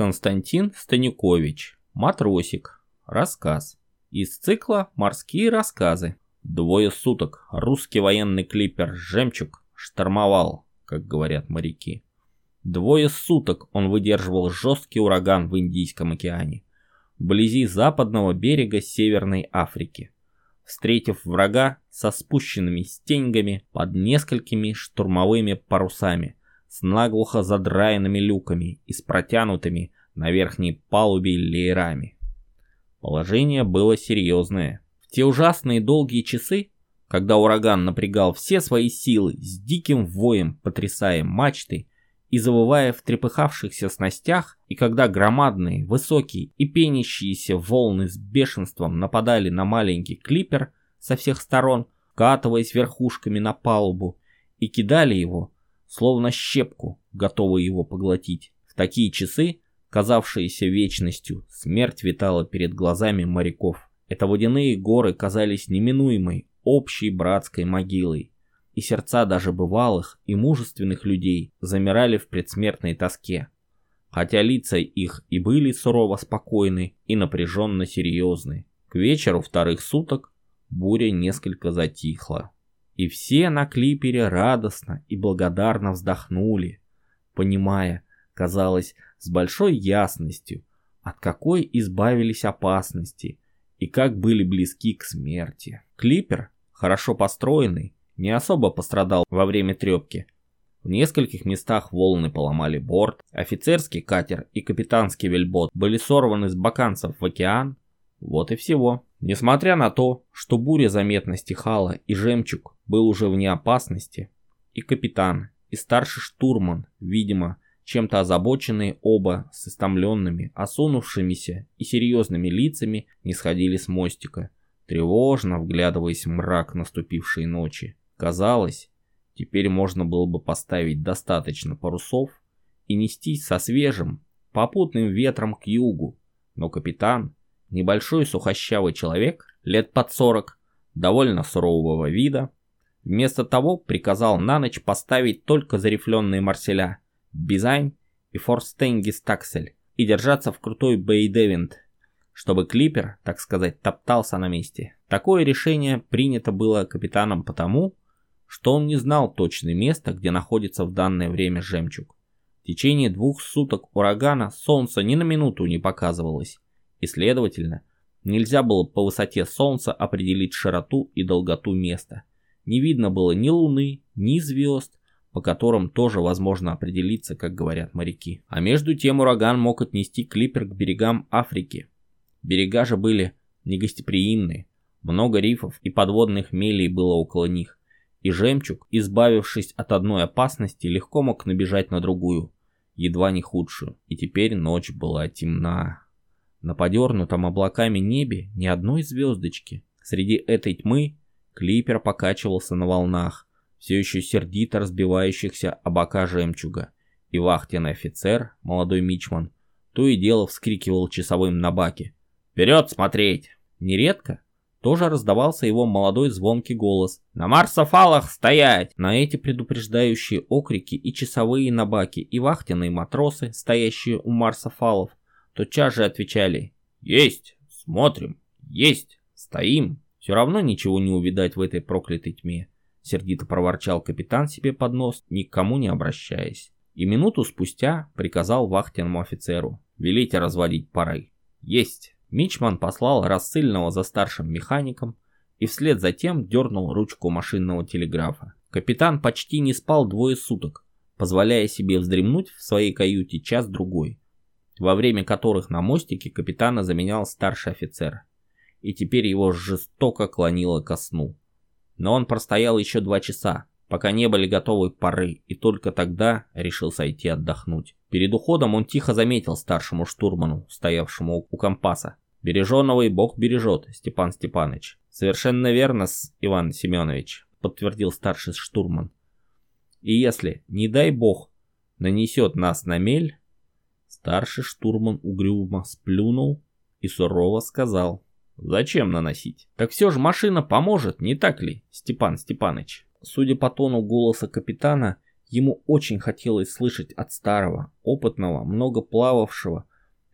Константин Станюкович. Матросик. Рассказ. Из цикла «Морские рассказы». Двое суток русский военный клипер «Жемчуг» штормовал, как говорят моряки. Двое суток он выдерживал жесткий ураган в Индийском океане, вблизи западного берега Северной Африки. Встретив врага со спущенными стеньгами под несколькими штурмовыми парусами, с наглухо задраенными люками и с протянутыми на верхней палубе леерами. Положение было серьезное. В те ужасные долгие часы, когда ураган напрягал все свои силы с диким воем, потрясая мачты и завывая в трепыхавшихся снастях, и когда громадные, высокие и пенящиеся волны с бешенством нападали на маленький клипер со всех сторон, катываясь верхушками на палубу, и кидали его, словно щепку, готовые его поглотить. В такие часы казавшиеся вечностью, смерть витала перед глазами моряков. Это водяные горы казались неминуемой, общей братской могилой, и сердца даже бывалых и мужественных людей замирали в предсмертной тоске, хотя лица их и были сурово спокойны и напряженно серьезны. К вечеру вторых суток буря несколько затихла, и все на клипере радостно и благодарно вздохнули, понимая, казалось, с большой ясностью, от какой избавились опасности и как были близки к смерти. Клипер, хорошо построенный, не особо пострадал во время трепки. В нескольких местах волны поломали борт, офицерский катер и капитанский вельбот были сорваны с баканцев в океан. Вот и всего. Несмотря на то, что буря заметно стихала и жемчуг был уже вне опасности, и капитан, и старший штурман, видимо, чем-то озабоченные оба с истомленными, осунувшимися и серьезными лицами не сходили с мостика, тревожно вглядываясь в мрак наступившей ночи. Казалось, теперь можно было бы поставить достаточно парусов и нестись со свежим, попутным ветром к югу, но капитан, небольшой сухощавый человек, лет под сорок, довольно сурового вида, вместо того приказал на ночь поставить только зарифленные марселя – Бизань и Форстенгис Таксель и держаться в крутой Бейдевинт, чтобы клипер, так сказать, топтался на месте. Такое решение принято было капитаном потому, что он не знал точное место, где находится в данное время жемчуг. В течение двух суток урагана солнце ни на минуту не показывалось, и, следовательно, нельзя было по высоте солнца определить широту и долготу места. Не видно было ни луны, ни звезд, по которым тоже возможно определиться, как говорят моряки. А между тем ураган мог отнести клипер к берегам Африки. Берега же были негостеприимные, много рифов и подводных мелей было около них, и жемчуг, избавившись от одной опасности, легко мог набежать на другую, едва не худшую, и теперь ночь была темна. На подернутом облаками небе ни одной звездочки. Среди этой тьмы клипер покачивался на волнах, все еще сердито разбивающихся о бока жемчуга, и вахтенный офицер, молодой мичман, то и дело вскрикивал часовым на баке. «Вперед смотреть!» Нередко тоже раздавался его молодой звонкий голос. «На марсофалах стоять!» На эти предупреждающие окрики и часовые на баке, и вахтенные матросы, стоящие у марсофалов, тотчас же отвечали «Есть! Смотрим! Есть! Стоим!» Все равно ничего не увидать в этой проклятой тьме. Сердито проворчал капитан себе под нос, никому не обращаясь. И минуту спустя приказал вахтенному офицеру «Велите разводить пары». «Есть!» Мичман послал рассыльного за старшим механиком и вслед за тем дернул ручку машинного телеграфа. Капитан почти не спал двое суток, позволяя себе вздремнуть в своей каюте час-другой, во время которых на мостике капитана заменял старший офицер. И теперь его жестоко клонило ко сну. Но он простоял еще два часа, пока не были готовы пары, и только тогда решил сойти отдохнуть. Перед уходом он тихо заметил старшему штурману, стоявшему у компаса. «Береженого и Бог бережет, Степан Степанович». «Совершенно верно, Иван Семенович», — подтвердил старший штурман. «И если, не дай Бог, нанесет нас на мель...» Старший штурман угрюмо сплюнул и сурово сказал — Зачем наносить? Так все же машина поможет, не так ли, Степан Степаныч? Судя по тону голоса капитана, ему очень хотелось слышать от старого, опытного, много плававшего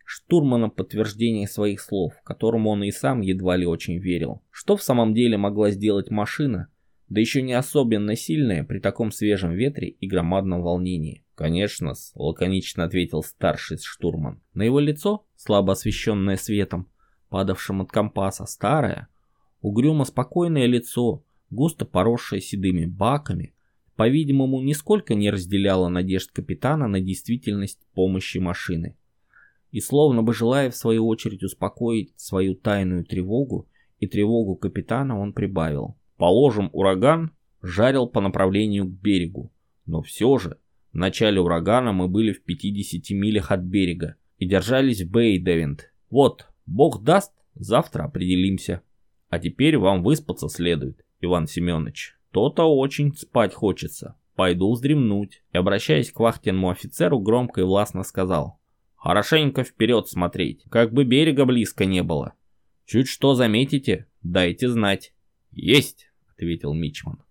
штурмана подтверждение своих слов, которому он и сам едва ли очень верил. Что в самом деле могла сделать машина, да еще не особенно сильная при таком свежем ветре и громадном волнении? конечно лаконично ответил старший штурман. На его лицо, слабо освещенное светом, падавшим от компаса, старое, угрюмо спокойное лицо, густо поросшее седыми баками, по-видимому, нисколько не разделяло надежд капитана на действительность помощи машины. И словно бы желая в свою очередь успокоить свою тайную тревогу и тревогу капитана, он прибавил. Положим, ураган жарил по направлению к берегу, но все же в начале урагана мы были в 50 милях от берега и держались в Бэй-Девинт. Вот, бог даст, завтра определимся. А теперь вам выспаться следует, Иван Семенович. То-то очень спать хочется. Пойду вздремнуть. И обращаясь к вахтенному офицеру, громко и властно сказал. Хорошенько вперед смотреть, как бы берега близко не было. Чуть что заметите, дайте знать. Есть, ответил Мичман.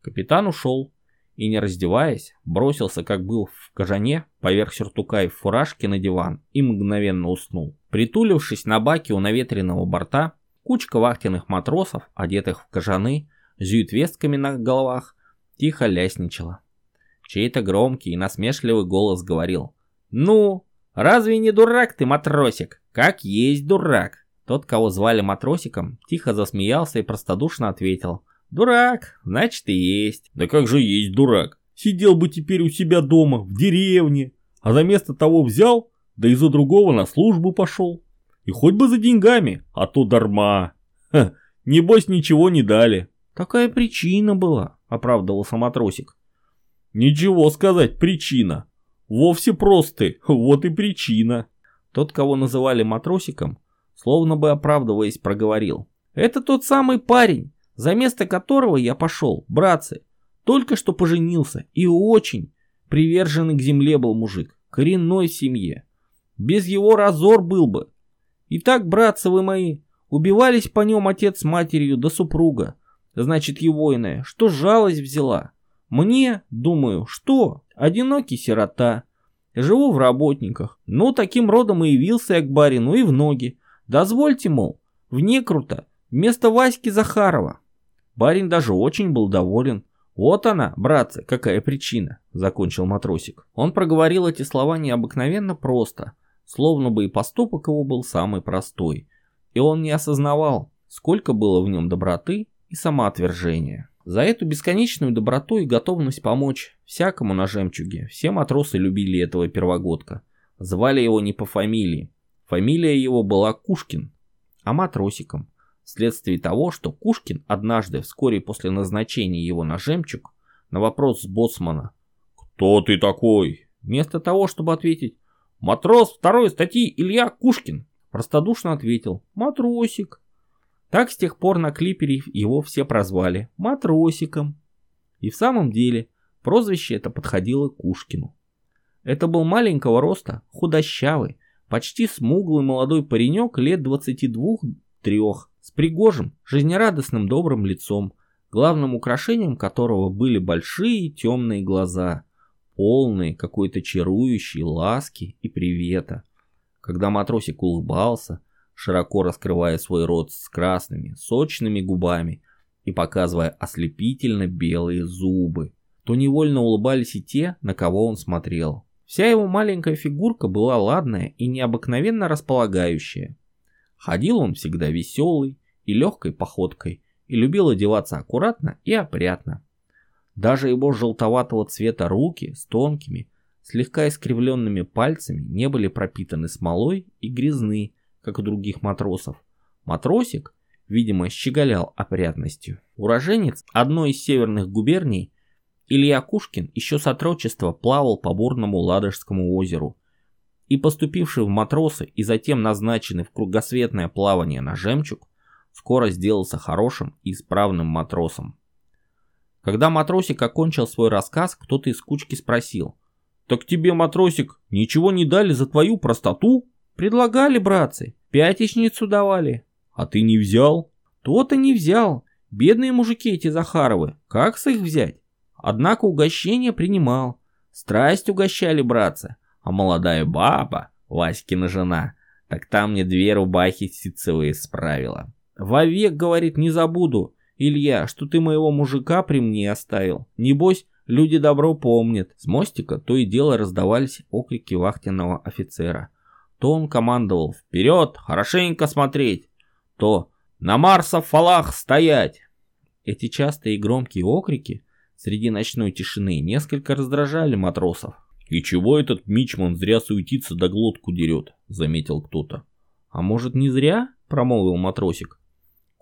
Капитан ушел и, не раздеваясь, бросился, как был в кожане, поверх сюртука и в фуражке на диван и мгновенно уснул. Притулившись на баке у наветренного борта, кучка вахтенных матросов, одетых в кожаны, с зюитвестками на головах, тихо лясничала. Чей-то громкий и насмешливый голос говорил «Ну, разве не дурак ты, матросик? Как есть дурак!» Тот, кого звали матросиком, тихо засмеялся и простодушно ответил – Дурак, значит и есть. Да как же есть дурак? Сидел бы теперь у себя дома, в деревне, а за место того взял, да и за другого на службу пошел. И хоть бы за деньгами, а то дарма. Ха, небось ничего не дали. Такая причина была, оправдывался матросик. Ничего сказать, причина. Вовсе просты, вот и причина. Тот, кого называли матросиком, словно бы оправдываясь, проговорил. Это тот самый парень, за место которого я пошел, братцы. Только что поженился и очень приверженный к земле был мужик, коренной семье. Без его разор был бы. Итак, братцы вы мои, убивались по нем отец с матерью да супруга, значит его иная, что жалость взяла. Мне, думаю, что, одинокий сирота, живу в работниках, ну таким родом и явился я к барину и в ноги. Дозвольте, мол, вне круто, вместо Васьки Захарова. Барин даже очень был доволен. «Вот она, братцы, какая причина», — закончил матросик. Он проговорил эти слова необыкновенно просто, словно бы и поступок его был самый простой. И он не осознавал, сколько было в нем доброты и самоотвержения. За эту бесконечную доброту и готовность помочь всякому на жемчуге все матросы любили этого первогодка. Звали его не по фамилии. Фамилия его была Кушкин, а матросиком вследствие того, что Кушкин однажды вскоре после назначения его на жемчуг на вопрос с боцмана «Кто ты такой?» вместо того, чтобы ответить «Матрос второй статьи Илья Кушкин», простодушно ответил «Матросик». Так с тех пор на клипере его все прозвали «Матросиком». И в самом деле прозвище это подходило Кушкину. Это был маленького роста, худощавый, почти смуглый молодой паренек лет 22-3, с пригожим, жизнерадостным добрым лицом, главным украшением которого были большие темные глаза, полные какой-то чарующей ласки и привета. Когда матросик улыбался, широко раскрывая свой рот с красными, сочными губами и показывая ослепительно белые зубы, то невольно улыбались и те, на кого он смотрел. Вся его маленькая фигурка была ладная и необыкновенно располагающая. Ходил он всегда веселый и легкой походкой и любил одеваться аккуратно и опрятно. Даже его желтоватого цвета руки с тонкими, слегка искривленными пальцами не были пропитаны смолой и грязны, как у других матросов. Матросик, видимо, щеголял опрятностью. Уроженец одной из северных губерний, Илья Кушкин еще с отрочества плавал по бурному Ладожскому озеру и поступивший в матросы и затем назначенный в кругосветное плавание на жемчуг, скоро сделался хорошим и исправным матросом. Когда матросик окончил свой рассказ, кто-то из кучки спросил. «Так тебе, матросик, ничего не дали за твою простоту?» «Предлагали, братцы, пятичницу давали». «А ты не взял?» «То-то не взял. Бедные мужики эти Захаровы, как с их взять?» Однако угощение принимал. Страсть угощали, братцы. А молодая баба, Васькина жена, Так там мне две рубахи ситцевые справила. Вовек, говорит, не забуду, Илья, что ты моего мужика при мне оставил. Небось, люди добро помнят. С мостика то и дело раздавались окрики вахтенного офицера. То он командовал «Вперед! Хорошенько смотреть!» То «На Марса фалах стоять!» Эти частые и громкие окрики среди ночной тишины несколько раздражали матросов. «И чего этот мичман зря суетится да глотку дерет?» — заметил кто-то. «А может, не зря?» — промолвил матросик.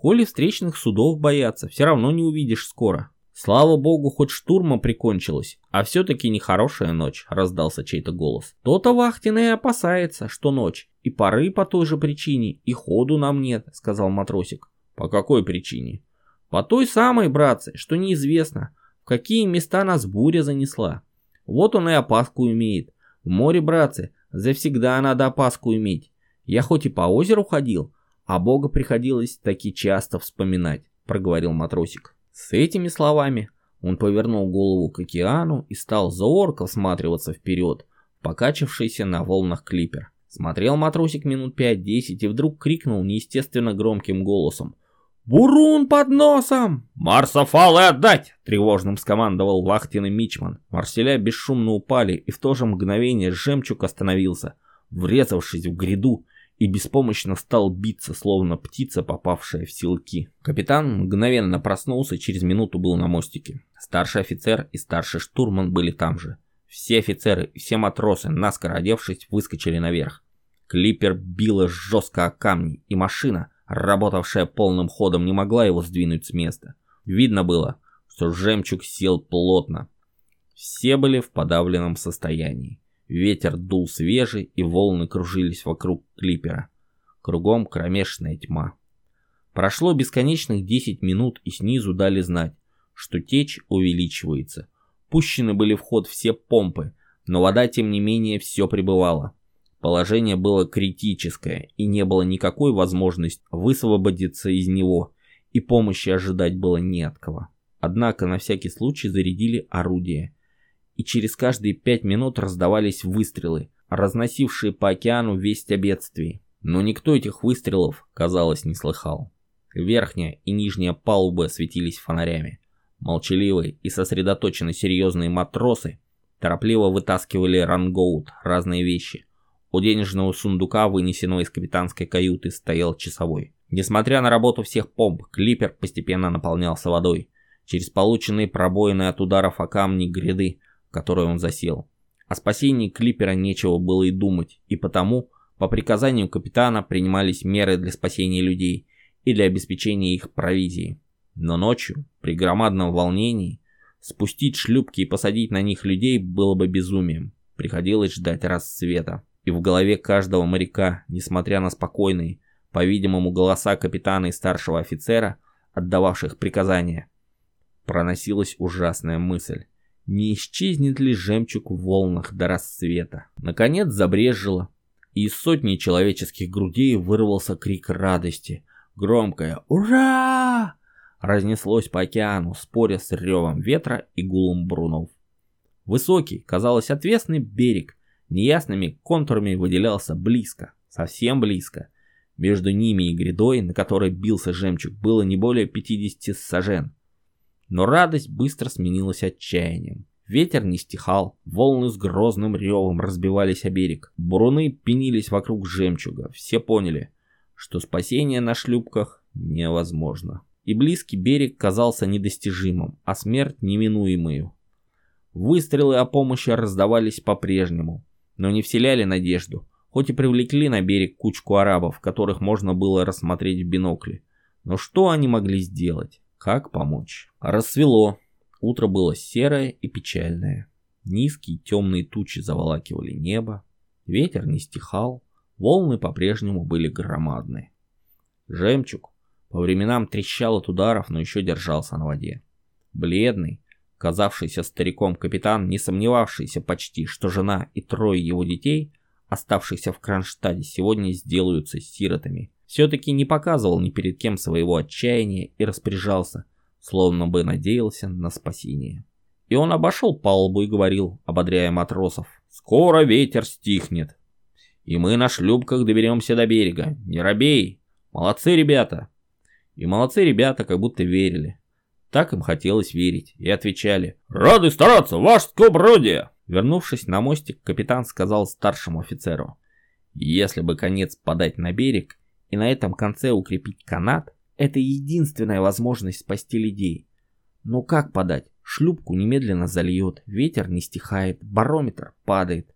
«Коли встречных судов боятся, все равно не увидишь скоро». «Слава богу, хоть штурма прикончилась, а все-таки нехорошая ночь», — раздался чей-то голос. «То-то вахтенный опасается, что ночь, и поры по той же причине, и ходу нам нет», — сказал матросик. «По какой причине?» «По той самой, братцы, что неизвестно, в какие места нас буря занесла. Вот он и опаску имеет. В море, братцы, завсегда надо опаску иметь. Я хоть и по озеру ходил, а Бога приходилось таки часто вспоминать, проговорил матросик. С этими словами он повернул голову к океану и стал зорко всматриваться вперед, покачавшийся на волнах клипер. Смотрел матросик минут пять-десять и вдруг крикнул неестественно громким голосом. «Бурун под носом!» «Марсофалы отдать!» — тревожным скомандовал вахтенный мичман. Марселя бесшумно упали, и в то же мгновение жемчуг остановился, врезавшись в гряду, и беспомощно стал биться, словно птица, попавшая в силки. Капитан мгновенно проснулся, через минуту был на мостике. Старший офицер и старший штурман были там же. Все офицеры и все матросы, наскоро одевшись, выскочили наверх. Клипер било жестко о камни, и машина, работавшая полным ходом, не могла его сдвинуть с места. Видно было, что жемчуг сел плотно. Все были в подавленном состоянии. Ветер дул свежий, и волны кружились вокруг клипера. Кругом кромешная тьма. Прошло бесконечных 10 минут, и снизу дали знать, что течь увеличивается. Пущены были в ход все помпы, но вода, тем не менее, все пребывала. Положение было критическое, и не было никакой возможности высвободиться из него, и помощи ожидать было не от кого. Однако на всякий случай зарядили орудие, и через каждые пять минут раздавались выстрелы, разносившие по океану весть о бедствии. Но никто этих выстрелов, казалось, не слыхал. Верхняя и нижняя палубы светились фонарями. Молчаливые и сосредоточенно серьезные матросы торопливо вытаскивали рангоут, разные вещи – у денежного сундука, вынесенного из капитанской каюты, стоял часовой. Несмотря на работу всех помп, клипер постепенно наполнялся водой. Через полученные пробоины от ударов о камни гряды, в которые он засел. О спасении клипера нечего было и думать, и потому, по приказанию капитана, принимались меры для спасения людей и для обеспечения их провизией. Но ночью, при громадном волнении, спустить шлюпки и посадить на них людей было бы безумием. Приходилось ждать рассвета и в голове каждого моряка, несмотря на спокойные, по-видимому, голоса капитана и старшего офицера, отдававших приказания, проносилась ужасная мысль. Не исчезнет ли жемчуг в волнах до рассвета? Наконец забрежило, и из сотни человеческих грудей вырвался крик радости. Громкое «Ура!» разнеслось по океану, споря с ревом ветра и гулом брунов. Высокий, казалось, отвесный берег неясными контурами выделялся близко, совсем близко. Между ними и грядой, на которой бился жемчуг, было не более 50 сажен. Но радость быстро сменилась отчаянием. Ветер не стихал, волны с грозным ревом разбивались о берег. Буруны пенились вокруг жемчуга. Все поняли, что спасение на шлюпках невозможно. И близкий берег казался недостижимым, а смерть неминуемую. Выстрелы о помощи раздавались по-прежнему но не вселяли надежду, хоть и привлекли на берег кучку арабов, которых можно было рассмотреть в бинокле. Но что они могли сделать? Как помочь? Рассвело. Утро было серое и печальное. Низкие темные тучи заволакивали небо. Ветер не стихал. Волны по-прежнему были громадные. Жемчуг по временам трещал от ударов, но еще держался на воде. Бледный, Казавшийся стариком капитан, не сомневавшийся почти, что жена и трое его детей, оставшихся в Кронштадте, сегодня сделаются сиротами, все-таки не показывал ни перед кем своего отчаяния и распоряжался, словно бы надеялся на спасение. И он обошел палубу и говорил, ободряя матросов, «Скоро ветер стихнет». И мы на шлюпках доберемся до берега. Не робей. Молодцы, ребята. И молодцы ребята как будто верили. Так им хотелось верить. И отвечали. Рады стараться, ваш скобродие. Вернувшись на мостик, капитан сказал старшему офицеру. Если бы конец подать на берег и на этом конце укрепить канат, это единственная возможность спасти людей. Но как подать? Шлюпку немедленно зальет, ветер не стихает, барометр падает.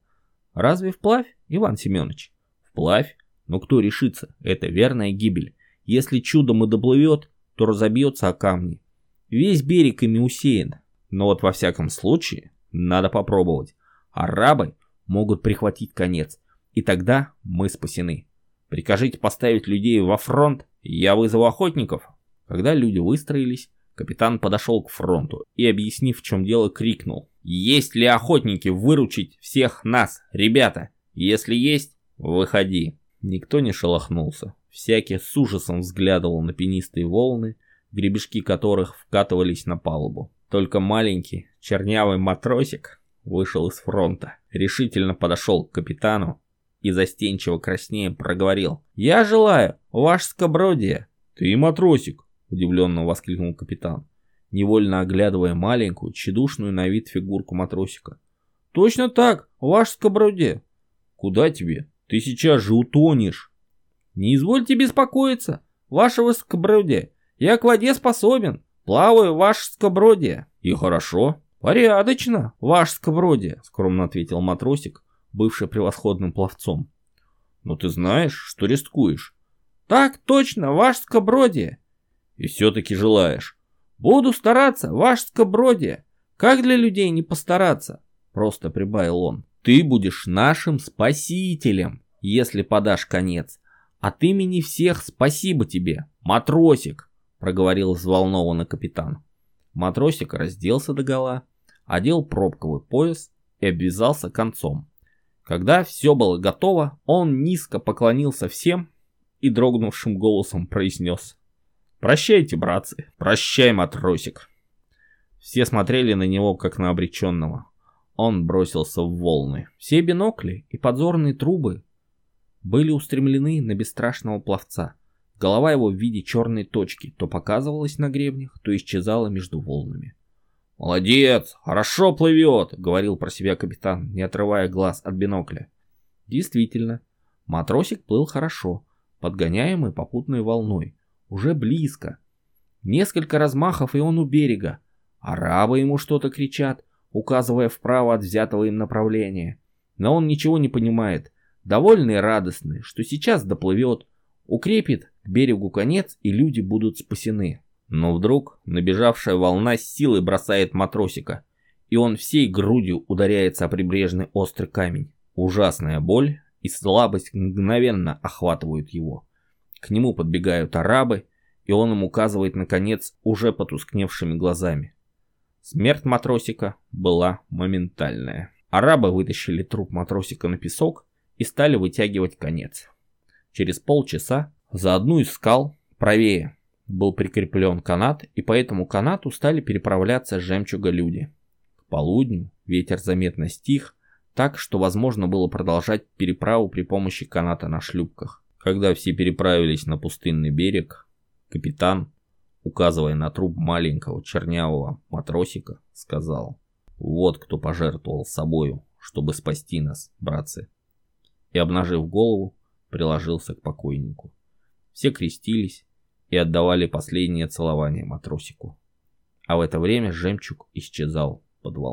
Разве вплавь, Иван Семенович? Вплавь? Но кто решится? Это верная гибель. Если чудом и доплывет, то разобьется о камни. Весь берег ими усеян. Но вот во всяком случае, надо попробовать. Арабы могут прихватить конец, и тогда мы спасены. Прикажите поставить людей во фронт, я вызову охотников. Когда люди выстроились, капитан подошел к фронту и, объяснив в чем дело, крикнул. Есть ли охотники выручить всех нас, ребята? Если есть, выходи. Никто не шелохнулся. Всякий с ужасом взглядывал на пенистые волны, гребешки которых вкатывались на палубу. Только маленький, чернявый матросик вышел из фронта, решительно подошел к капитану и застенчиво краснее проговорил. «Я желаю, ваш скобродие!» «Ты матросик!» – удивленно воскликнул капитан, невольно оглядывая маленькую, тщедушную на вид фигурку матросика. «Точно так, ваш скобродие!» «Куда тебе? Ты сейчас же утонешь!» «Не извольте беспокоиться, вашего скобродия! Я к воде способен, плаваю, ваш скобродие!» «И хорошо!» «Порядочно, ваш скобродие!» – скромно ответил матросик, бывший превосходным пловцом. «Но ты знаешь, что рискуешь?» «Так точно, ваш скобродие!» «И все-таки желаешь?» «Буду стараться, ваш скобродие! Как для людей не постараться?» Просто прибавил он. «Ты будешь нашим спасителем, если подашь конец. От имени всех спасибо тебе, матросик!» Проговорил взволнованно капитан. Матросик разделся догола, одел пробковый пояс и обвязался концом. Когда все было готово, он низко поклонился всем и дрогнувшим голосом произнес «Прощайте, братцы, прощай, матросик». Все смотрели на него, как на обреченного. Он бросился в волны. Все бинокли и подзорные трубы были устремлены на бесстрашного пловца. Голова его в виде черной точки то показывалась на гребнях, то исчезала между волнами. «Молодец, хорошо плывет», — говорил про себя капитан, не отрывая глаз от бинокля. Действительно, матросик плыл хорошо, подгоняемый попутной волной, уже близко. Несколько размахов, и он у берега. Арабы ему что-то кричат, указывая вправо от взятого им направления. Но он ничего не понимает, довольный и радостный, что сейчас доплывет, укрепит к берегу конец, и люди будут спасены. Но вдруг набежавшая волна с силой бросает матросика, и он всей грудью ударяется о прибрежный острый камень. Ужасная боль и слабость мгновенно охватывают его. К нему подбегают арабы, и он им указывает, наконец, уже потускневшими глазами. Смерть матросика была моментальная. Арабы вытащили труп матросика на песок и стали вытягивать конец. Через полчаса за одну из скал, правее, был прикреплен канат, и по этому канату стали переправляться жемчуга люди. К полудню ветер заметно стих, так что возможно было продолжать переправу при помощи каната на шлюпках. Когда все переправились на пустынный берег, капитан, указывая на труп маленького чернявого матросика, сказал «Вот кто пожертвовал собою, чтобы спасти нас, братцы». И, обнажив голову, приложился к покойнику. Все крестились, и отдавали последнее целование матросику. А в это время жемчуг исчезал под волной.